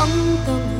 感动。